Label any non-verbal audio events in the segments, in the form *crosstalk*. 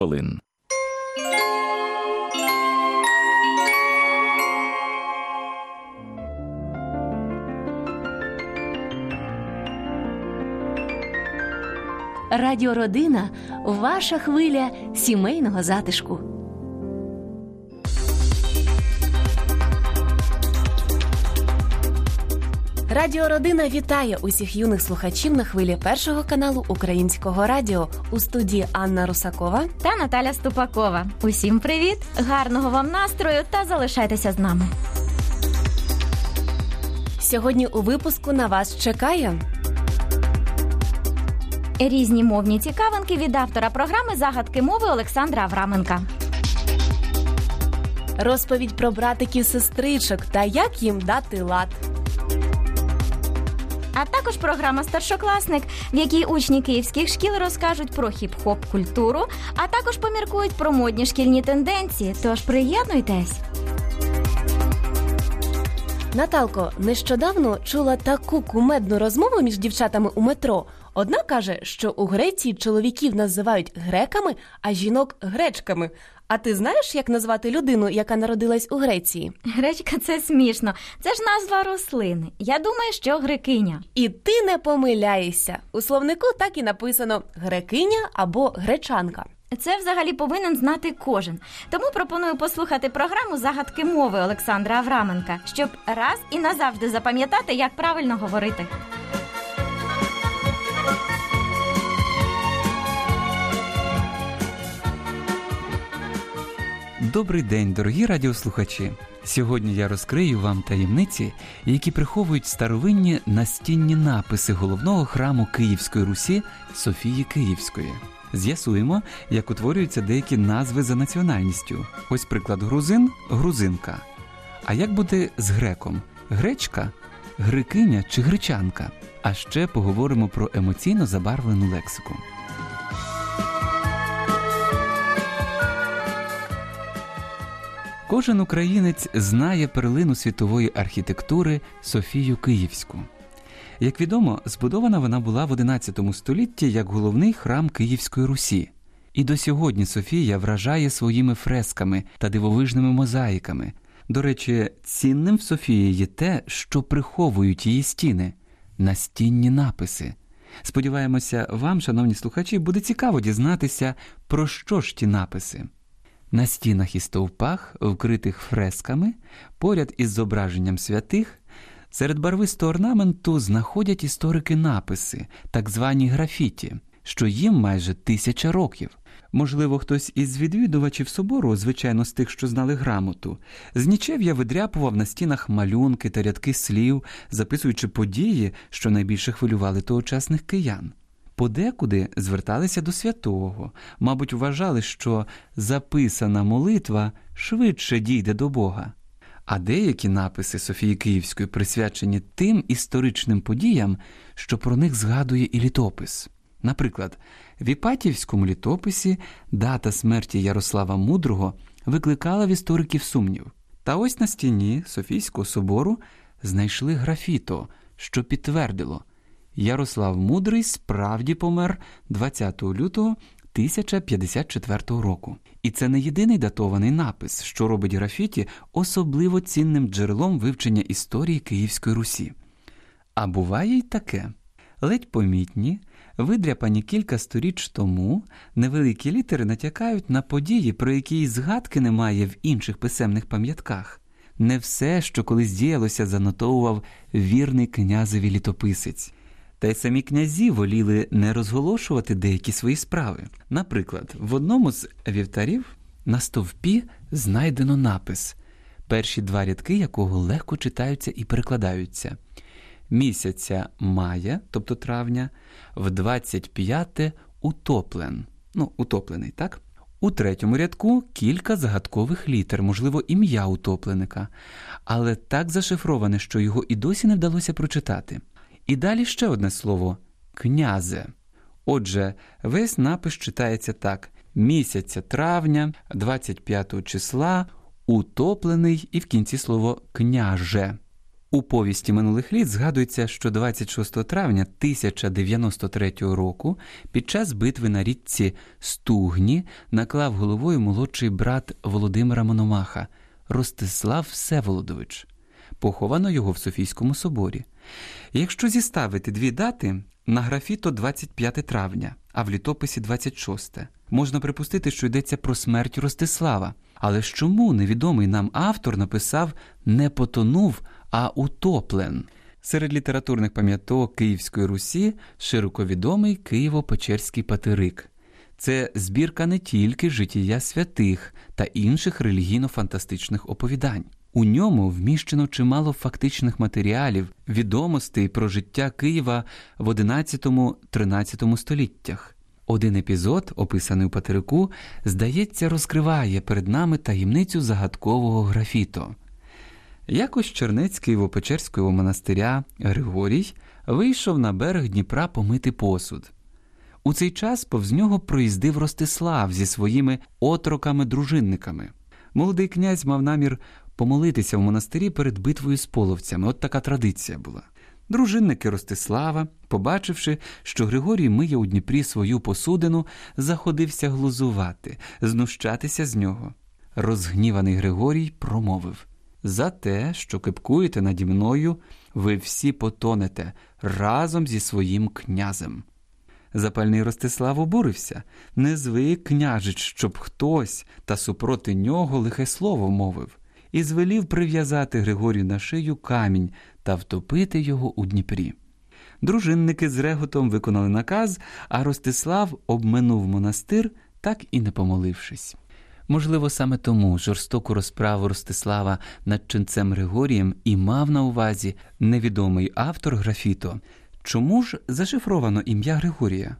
хвилин. Радіородина ваша хвиля сімейного затишку. Радіородина вітає усіх юних слухачів на хвилі першого каналу Українського радіо у студії Анна Русакова та Наталя Ступакова. Усім привіт! Гарного вам настрою та залишайтеся з нами. Сьогодні у випуску на вас чекає. Різні мовні цікавинки від автора програми Загадки мови Олександра Авраменка. Розповідь про братиків сестричок та як їм дати лад. Програма Старшокласник, в якій учні київських шкіл розкажуть про хіп-хоп культуру, а також поміркують про модні шкільні тенденції. Тож приєднуйтесь. Наталко нещодавно чула таку кумедну розмову між дівчатами у метро. Одна каже, що у Греції чоловіків називають греками, а жінок гречками. А ти знаєш, як назвати людину, яка народилась у Греції? Гречка це смішно. Це ж назва рослини. Я думаю, що грекиня. І ти не помиляєшся. У словнику так і написано грекиня або гречанка. Це взагалі повинен знати кожен. Тому пропоную послухати програму Загадки мови Олександра Авраменка, щоб раз і назавжди запам'ятати, як правильно говорити. Добрий день, дорогі радіослухачі. Сьогодні я розкрию вам таємниці, які приховують старовинні настінні написи головного храму Київської Русі Софії Київської. З'ясуємо, як утворюються деякі назви за національністю. Ось приклад грузин грузинка. А як буде з греком? Гречка, грикиня чи гречанка? А ще поговоримо про емоційно забарвлену лексику. Кожен українець знає перлину світової архітектури Софію Київську. Як відомо, збудована вона була в XI столітті як головний храм Київської Русі. І до сьогодні Софія вражає своїми фресками та дивовижними мозаїками. До речі, цінним в Софії є те, що приховують її стіни настінні написи. Сподіваємося, вам, шановні слухачі, буде цікаво дізнатися, про що ж ті написи. На стінах і стовпах, вкритих фресками, поряд із зображенням святих, серед барвистого орнаменту знаходять історики написи, так звані графіті, що їм майже тисяча років. Можливо, хтось із відвідувачів собору, звичайно, з тих, що знали грамоту, з нічев'я видряпував на стінах малюнки та рядки слів, записуючи події, що найбільше хвилювали тогочасних киян. Подекуди зверталися до святого, мабуть, вважали, що записана молитва швидше дійде до Бога. А деякі написи Софії Київської присвячені тим історичним подіям, що про них згадує і літопис. Наприклад, в Іпатівському літописі дата смерті Ярослава Мудрого викликала в істориків сумнів. Та ось на стіні Софійського собору знайшли графіто, що підтвердило. Ярослав Мудрий справді помер 20 лютого 1054 року. І це не єдиний датований напис, що робить графіті особливо цінним джерелом вивчення історії Київської Русі. А буває й таке: ледь помітні, видряпані кілька сторіч тому, невеликі літери натякають на події, про які й згадки немає в інших писемних пам'ятках. Не все, що колись діялося, занотовував вірний князеві літописець. Та й самі князі воліли не розголошувати деякі свої справи. Наприклад, в одному з вівтарів на стовпі знайдено напис, перші два рядки якого легко читаються і перекладаються. Місяця мая, тобто травня, в 25 утоплен. Ну, утоплений, так? У третьому рядку кілька загадкових літер, можливо, ім'я утопленика, але так зашифроване, що його і досі не вдалося прочитати. І далі ще одне слово князе. Отже, весь напис читається так: місяця травня, 25 числа, утоплений і в кінці слово княже. У повісті минулих літ згадується, що 26 травня 1093 року під час битви на річці Стугні наклав головою молодший брат Володимира Мономаха Ростислав Всеволодович. Поховано його в Софійському соборі. Якщо зіставити дві дати, на графі то 25 травня, а в літописі 26, можна припустити, що йдеться про смерть Ростислава. Але чому невідомий нам автор написав не потонув, а утоплен? Серед літературних пам'яток Київської Русі широко відомий Києво-Печерський патерик. Це збірка не тільки життя святих та інших релігійно-фантастичних оповідань. У ньому вміщено чимало фактичних матеріалів, відомостей про життя Києва в XI-XIII століттях. Один епізод, описаний у патерику, здається, розкриває перед нами таємницю загадкового графіту. Якось чернець Києво-Печерського монастиря Григорій вийшов на берег Дніпра помити посуд. У цей час повз нього проїздив Ростислав зі своїми отроками-дружинниками. Молодий князь мав намір помолитися в монастирі перед битвою з половцями. От така традиція була. Дружинники Ростислава, побачивши, що Григорій миє у Дніпрі свою посудину, заходився глузувати, знущатися з нього. Розгніваний Григорій промовив За те, що кипкуєте наді мною, ви всі потонете разом зі своїм князем. Запальний Ростислав обурився, не звик княжич, щоб хтось та супроти нього лихе слово мовив, і звелів прив'язати Григорію на шию камінь та втопити його у Дніпрі. Дружинники з реготом виконали наказ, а Ростислав обминув монастир, так і не помолившись. Можливо, саме тому жорстоку розправу Ростислава над ченцем Григорієм і мав на увазі невідомий автор графіто. Чому ж зашифровано ім'я Григорія?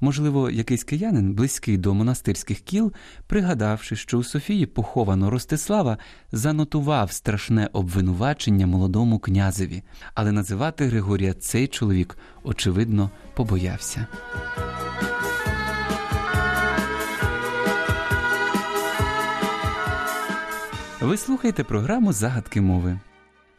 Можливо, якийсь киянин, близький до монастирських кіл, пригадавши, що у Софії поховано Ростислава, занотував страшне обвинувачення молодому князеві, але називати Григорія цей чоловік, очевидно, побоявся. Ви слухаєте програму Загадки мови.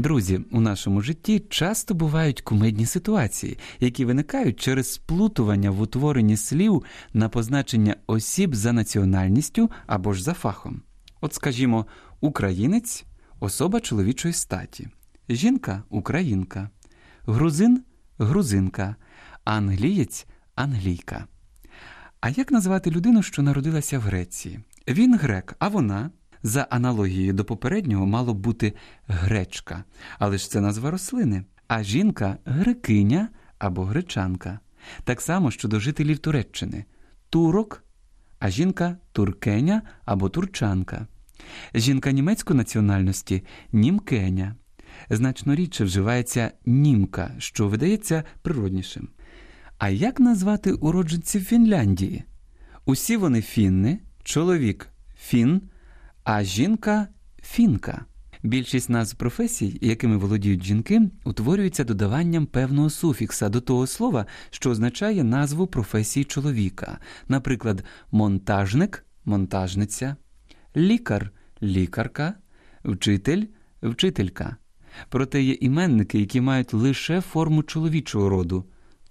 Друзі, у нашому житті часто бувають кумедні ситуації, які виникають через сплутування в утворенні слів на позначення осіб за національністю або ж за фахом. От, скажімо, українець особа чоловічої статі, жінка українка, грузин грузинка, англієць англійка. А як назвати людину, що народилася в Греції? Він грек, а вона за аналогією до попереднього мало б бути гречка, але ж це назва рослини, а жінка грекиня або гречанка. Так само щодо жителів Туреччини турок, а жінка туркеня або турчанка. Жінка німецької національності німкеня. Значно рідше вживається німка, що видається природнішим. А як назвати уродженців Фінляндії? Усі вони фінни, чоловік фін, а жінка фінка. Більшість назв професій, якими володіють жінки, утворюється додаванням певного суфікса до того слова, що означає назву професії чоловіка, наприклад, монтажник монтажниця, лікар лікарка, вчитель вчителька. Проте є іменники, які мають лише форму чоловічого роду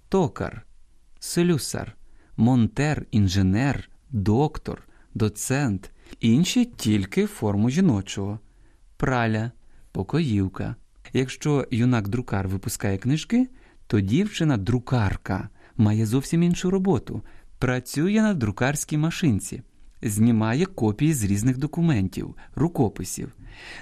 токар, слюсар, монтер, інженер, доктор, доцент інші тільки форму жіночого. Праля, покоївка. Якщо юнак-друкар випускає книжки, то дівчина-друкарка має зовсім іншу роботу, працює на друкарській машинці, знімає копії з різних документів, рукописів.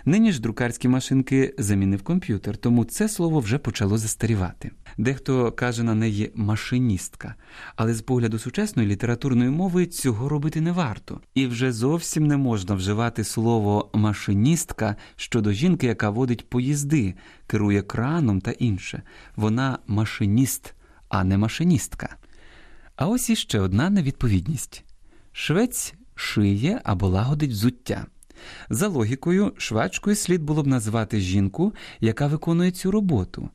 Нині ж друкарські машинки замінив комп'ютер, тому це слово вже почало застарівати. Дехто каже на неї машиністка, але з погляду сучасної літературної мови цього робити не варто. І вже зовсім не можна вживати слово машиністка щодо жінки, яка водить поїзди, керує краном та інше. Вона машиніст, а не машиністка. А ось іще одна невідповідність: швець шиє або лагодить взуття. За логікою, швачкою слід було б назвати жінку, яка виконує цю роботу.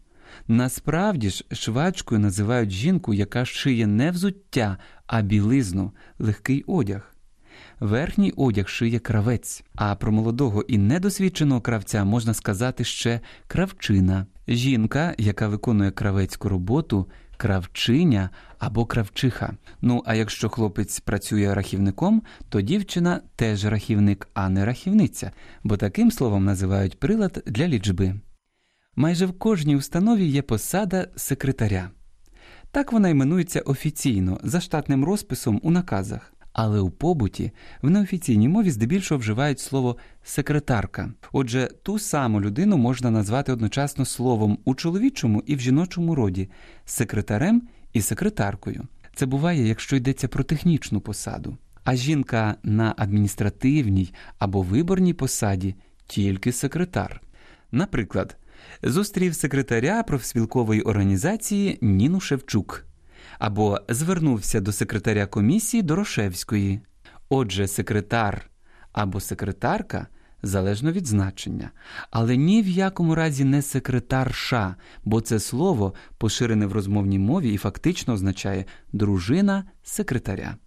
Насправді ж, швачкою називають жінку, яка шиє не взуття, а білизну, легкий одяг. Верхній одяг шиє кравець, а про молодого і недосвідченого кравця можна сказати ще кравчина. Жінка, яка виконує кравецьку роботу, кравчиня або кравчиха. Ну а якщо хлопець працює рахівником, то дівчина теж рахівник, а не рахівниця, бо таким словом називають прилад для лічби. Майже в кожній установі є посада секретаря. Так вона іменується офіційно за штатним розписом у наказах. Але у побуті в неофіційній мові здебільшого вживають слово секретарка. Отже, ту саму людину можна назвати одночасно словом у чоловічому і в жіночому роді секретарем і секретаркою. Це буває, якщо йдеться про технічну посаду. А жінка на адміністративній або виборній посаді тільки секретар. Наприклад, зустрів секретаря профспілкової організації Ніну Шевчук або звернувся до секретаря комісії Дорошевської. Отже, секретар або секретарка залежно від значення, але ні в якому разі не секретарша, бо це слово поширене в розмовній мові і фактично означає дружина секретаря.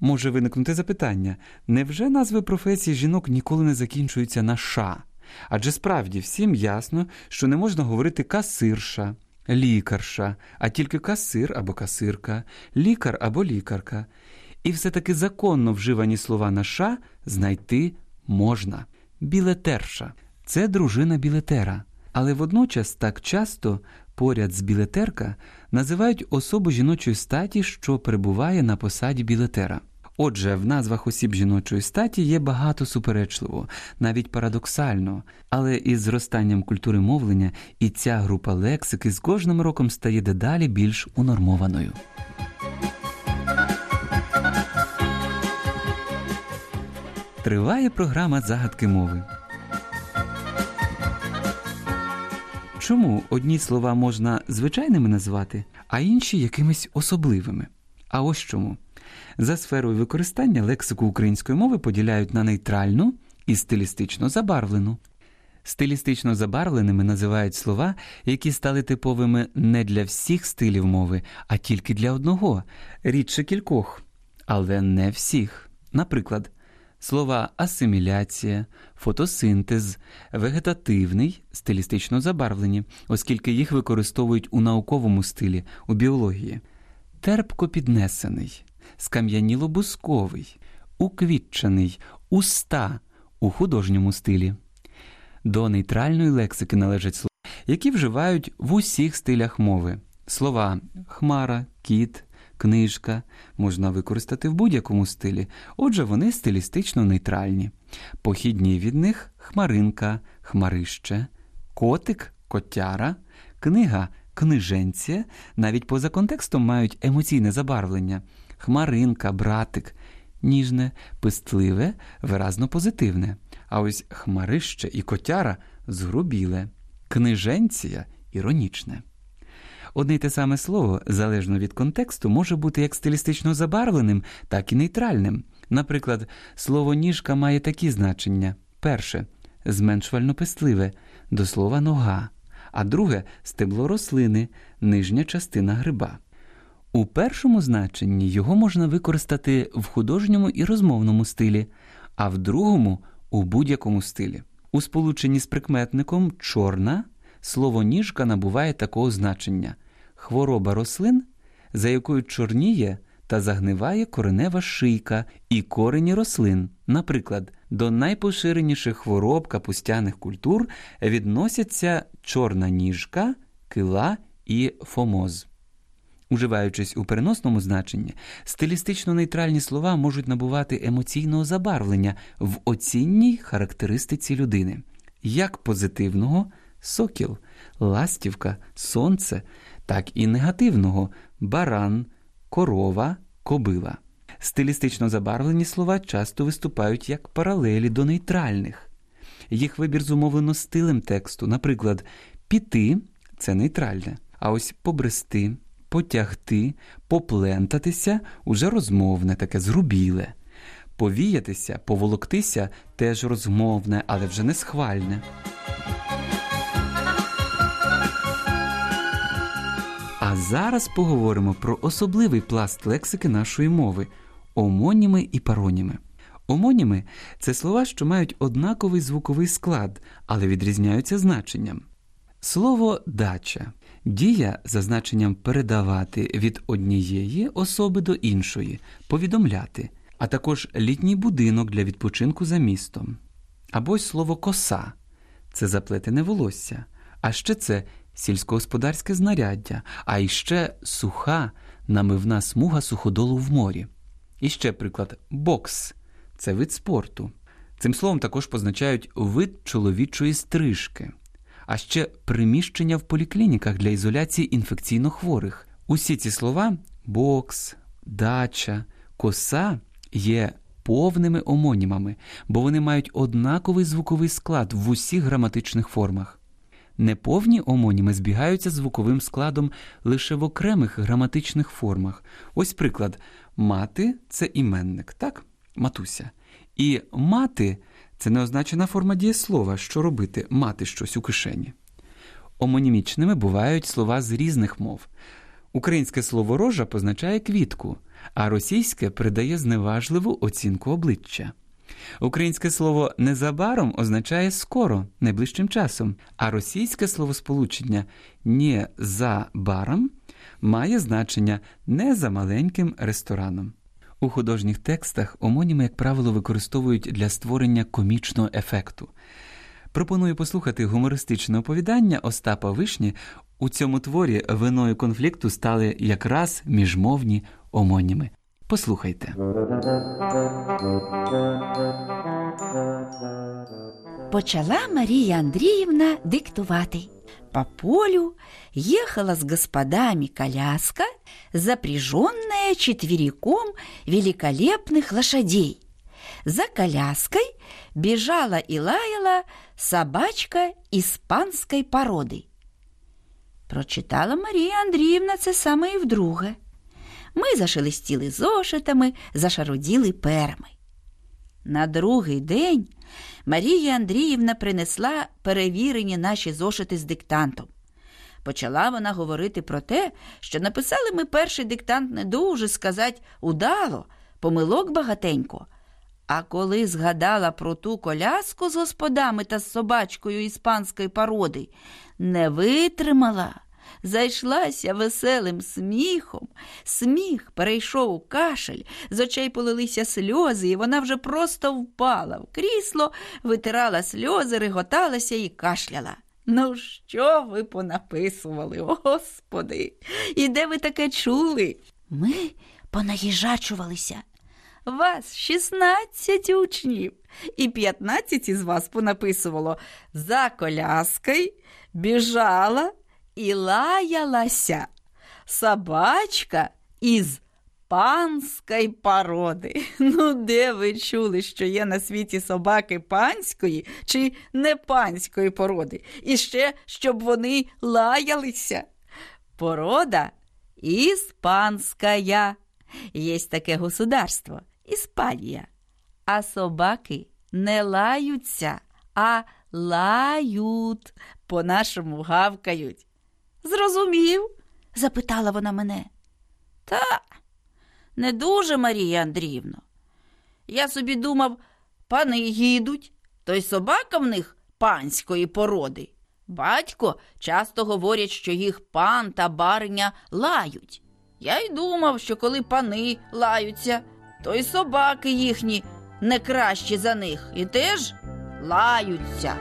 Може виникнути запитання невже назви професії жінок ніколи не закінчуються на ша? Адже справді всім ясно, що не можна говорити касирша, лікарша, а тільки касир або касирка, лікар або лікарка. І все таки законно вживані слова на ша знайти можна. Білетерша це дружина білетера, але водночас так часто поряд з білетерка називають особу жіночої статі, що перебуває на посаді білетера. Отже, в назвах осіб жіночої статі є багато суперечливо, навіть парадоксально, але із зростанням культури мовлення і ця група лексики з кожним роком стає дедалі більш унормованою. Триває програма загадки мови. Чому одні слова можна звичайними назвати, а інші якимись особливими? А ось чому. За сферою використання лексику української мови поділяють на нейтральну і стилістично забарвлену. Стилістично забарвленими називають слова, які стали типовими не для всіх стилів мови, а тільки для одного, рідше кількох, але не всіх. Наприклад, слова асиміляція, фотосинтез, вегетативний стилістично забарвлені, оскільки їх використовують у науковому стилі, у біології, терпко піднесений, скам'яніло-бусковий, уквітчений, уста у художньому стилі. До нейтральної лексики належать слова, які вживають в усіх стилях мови. Слова хмара, кіт, книжка можна використати в будь-якому стилі, отже, вони стилістично нейтральні. Похідні від них хмаринка, хмарище, котик, котяра, книга, книженція, навіть поза контекстом мають емоційне забарвлення. Хмаринка, братик, ніжне, пистливе, виразно позитивне. А ось хмарище і котяра згрубіле, книженція іронічне. Одне й те саме слово, залежно від контексту, може бути як стилістично забарвленим, так і нейтральним. Наприклад, слово ніжка має такі значення: перше зменшувально пестливе, до слова нога, а друге стебло рослини, нижня частина гриба. У першому значенні його можна використати в художньому і розмовному стилі, а в другому у будь-якому стилі. У сполученні з прикметником чорна слово ніжка набуває такого значення хвороба рослин, за якою чорніє та загниває коренева шийка і корені рослин. Наприклад, до найпоширеніших хвороб капустяних культур відносяться чорна ніжка, кила і фомоз. Уживаючись у переносному значенні, стилістично нейтральні слова можуть набувати емоційного забарвлення в оцінній характеристиці людини, як позитивного сокіл, ластівка, сонце, так і негативного баран, корова, кобила. Стилістично забарвлені слова часто виступають як паралелі до нейтральних. Їх вибір зумовлено стилем тексту, наприклад, піти це нейтральне, а ось побрести потягти, поплентатися уже розмовне, таке зрубіле. Повіятися, поволоктися теж розмовне, але вже не схвальне. А зараз поговоримо про особливий пласт лексики нашої мови омоніми і пароніми. Омоніми це слова, що мають однаковий звуковий склад, але відрізняються значенням. Слово дача дія за значенням передавати від однієї особи до іншої, повідомляти, а також літній будинок для відпочинку за містом. Або й слово коса це заплетене волосся, а ще це сільськогосподарське знаряддя, а іще суха намивна смуга суходолу в морі. І ще приклад бокс це вид спорту. Цим словом також позначають вид чоловічої стрижки, а ще приміщення в поліклініках для ізоляції інфекційно хворих. Усі ці слова бокс, дача, коса є повними омонімами, бо вони мають однаковий звуковий склад в усіх граматичних формах. Неповні омоніми збігаються звуковим складом лише в окремих граматичних формах. Ось приклад: мати це іменник, так? Матуся. І мати це неозначена форма дієслова, що робити мати щось у кишені. Омонімічними бувають слова з різних мов. Українське слово рожа позначає квітку, а російське придає зневажливу оцінку обличчя. Українське слово незабаром означає скоро, найближчим часом, а російське словосполучення «не за баром» має значення не за маленьким рестораном. У художніх текстах омоніми, як правило, використовують для створення комічного ефекту. Пропоную послухати гумористичне оповідання Остапа Вишні. У цьому творі виною конфлікту стали якраз міжмовні омоніми. Послухайте. Почала Мария Андреевна диктувати. По полю ехала с господами коляска, запряженная четвериком великолепных лошадей. За коляской бежала и лаяла собачка испанской породы. Прочитала Марія Андріївна це саме і вдруге. Ми зашелестіли зошитами, зашароділи перми. На другий день Марія Андріївна принесла перевірені наші зошити з диктантом. Почала вона говорити про те, що написали ми перший диктант не дуже сказать удало, помилок багатенько. А коли згадала про ту коляску з господами та з собачкою іспанської породи, не витримала, зайшлася веселим сміхом. Сміх перейшов у кашель, з очей полилися сльози, і вона вже просто впала в крісло, витирала сльози, реготалася і кашляла. Ну, що ви понаписували, о, господи, і де ви таке чули? Ми понаїжачувалися. Вас 16 учнів, і 15 із вас понаписувало за коляскою, біжала і лаялася. Собачка із панської породи. *laughs* Ну, де ви чули, що є на світі собаки панської чи не панської породи? І ще, щоб вони лаялися. Порода іспанська. Є таке государство Іспанія. А собаки не лаються, а лають, по-нашому гавкають. Зрозумів? запитала вона мене. Та не дуже, Марія Андріївно. Я собі думав, пани їдуть, то й собака в них панської породи. Батько часто говорять, що їх пан та бариня лають. Я й думав, що коли пани лаються, то й собаки їхні не кращі за них і теж лаються.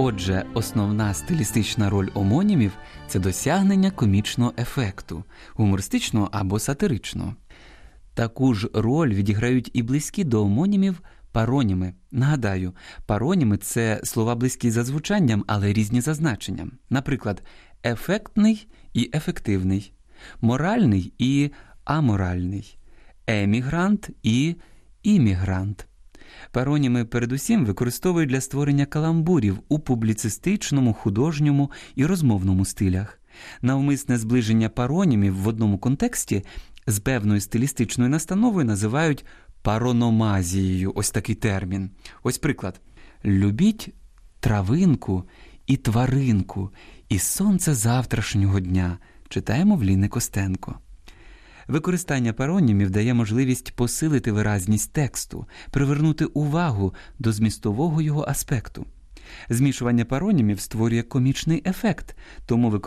Отже, основна стилістична роль омонімів це досягнення комічного ефекту, гумористичного або сатиричного. Таку ж роль відіграють і близькі до омонімів пароніми. Нагадаю, пароніми це слова близькі за звучанням, але різні за значенням. Наприклад, ефектний і ефективний, моральний і аморальний, емігрант і іммігрант. Пароніми передусім використовують для створення каламбурів у публіцистичному, художньому і розмовному стилях. Навмисне зближення паронімів в одному контексті з певною стилістичною настановою називають парономазією. Ось такий термін. Ось приклад: любіть травинку і тваринку, і сонце завтрашнього дня. читаємо в Ліни Костенко. Використання паронімів дає можливість посилити виразність тексту, привернути увагу до змістового його аспекту. Змішування паронімів створює комічний ефект, тому